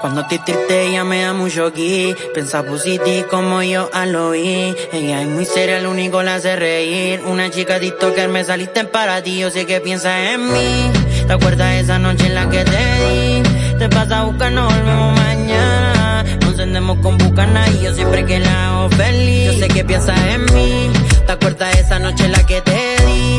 Cuando te triste ella me da mucho aquí Piensa positivo como yo al oír. Ella es muy seria, lo único la hace reír. Una chica que me saliste para ti Yo sé que piensas en mí. ¿Te acuerdas esa noche en la que te di? Te pasa a buscar, nos volvemos mañana. Nos encendemos con bucana y yo siempre que la hago feliz. Yo sé que piensas en mí. ¿Te acuerdas esa noche en la que te di?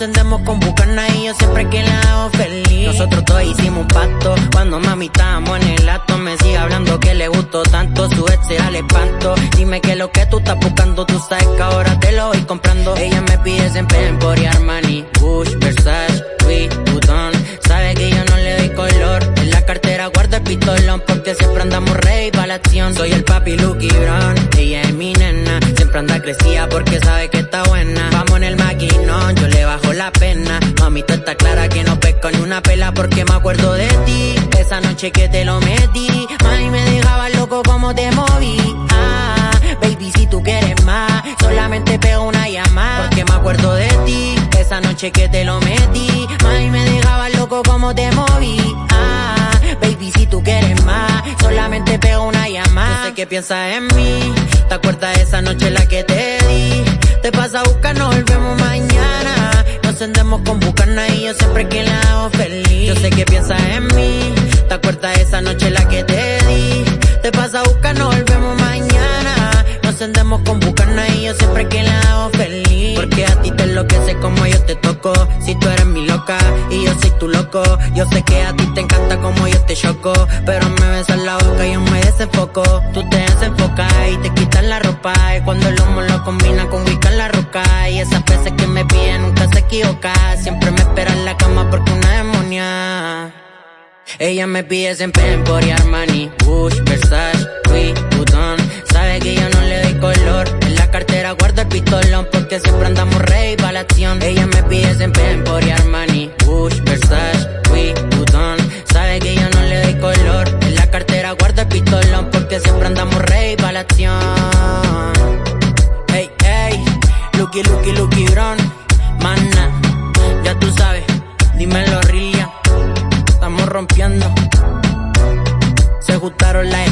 Encendemos con bucana y yo siempre que la hago feliz. Nosotros todos hicimos un pacto Cuando mami estábamos en el acto Me sigue hablando que le gustó tanto Su ex era el espanto. Dime que lo que tú estás buscando Tú sabes que ahora te lo voy comprando. Ella me pide siempre y Armani Bush, Versace, Louis Vuitton. Sabe que yo no le doy color. En la cartera guardo el pistolón Porque siempre andamos rey pa' la acción. Soy el papi Lucky Brown Ella es mi nena. Siempre anda crecida porque sabe que bajo la pena. Mami, tú está clara que no pesco ni una pela Porque me acuerdo de ti. Esa noche que te lo metí Mami, me dejaba loco como te moví. Ah, Baby, si tú quieres más Solamente pego una llamada. Porque me acuerdo de ti Esa noche que te lo metí Mami, me dejaba loco como te moví. Ah, Baby, si tú quieres más Solamente pego una llamada. Yo sé que piensas en mí ¿Te acuerdas de esa noche la que te di? Encendemos con bucana y yo siempre que la hago feliz. Yo sé que piensas en mí ¿Te acuerdas esa noche la que te di? Te pasa a buscar, nos volvemos mañana. Nos encendemos con bucana y yo siempre que la hago feliz. Porque a ti te enloquece como yo te toco. Si tú eres mi loca y yo soy tu loco. Yo sé que a ti te encanta como yo te choco. Pero me besas la boca y yo me desenfoco. Tú te desenfocas y te quitas la ropa. Y cuando el humo lo combina con Siempre me espera en la cama porque una demonia ella me pide siempre en y Armani, Bush, Versace, Louis Vuitton. Sabe que yo no le doy color. En la cartera guardo el pistolón porque siempre andamos rey pa' la acción. Ella me pide siempre en y Armani, Bush, Versace, Louis Vuitton. Sabe que yo no le doy color. En la cartera guardo el pistolón porque siempre andamos rey pa' la acción. Hey, hey, Brown. Mana, ya tú sabes, dímelo, Rilia estamos rompiendo. Se gustaron las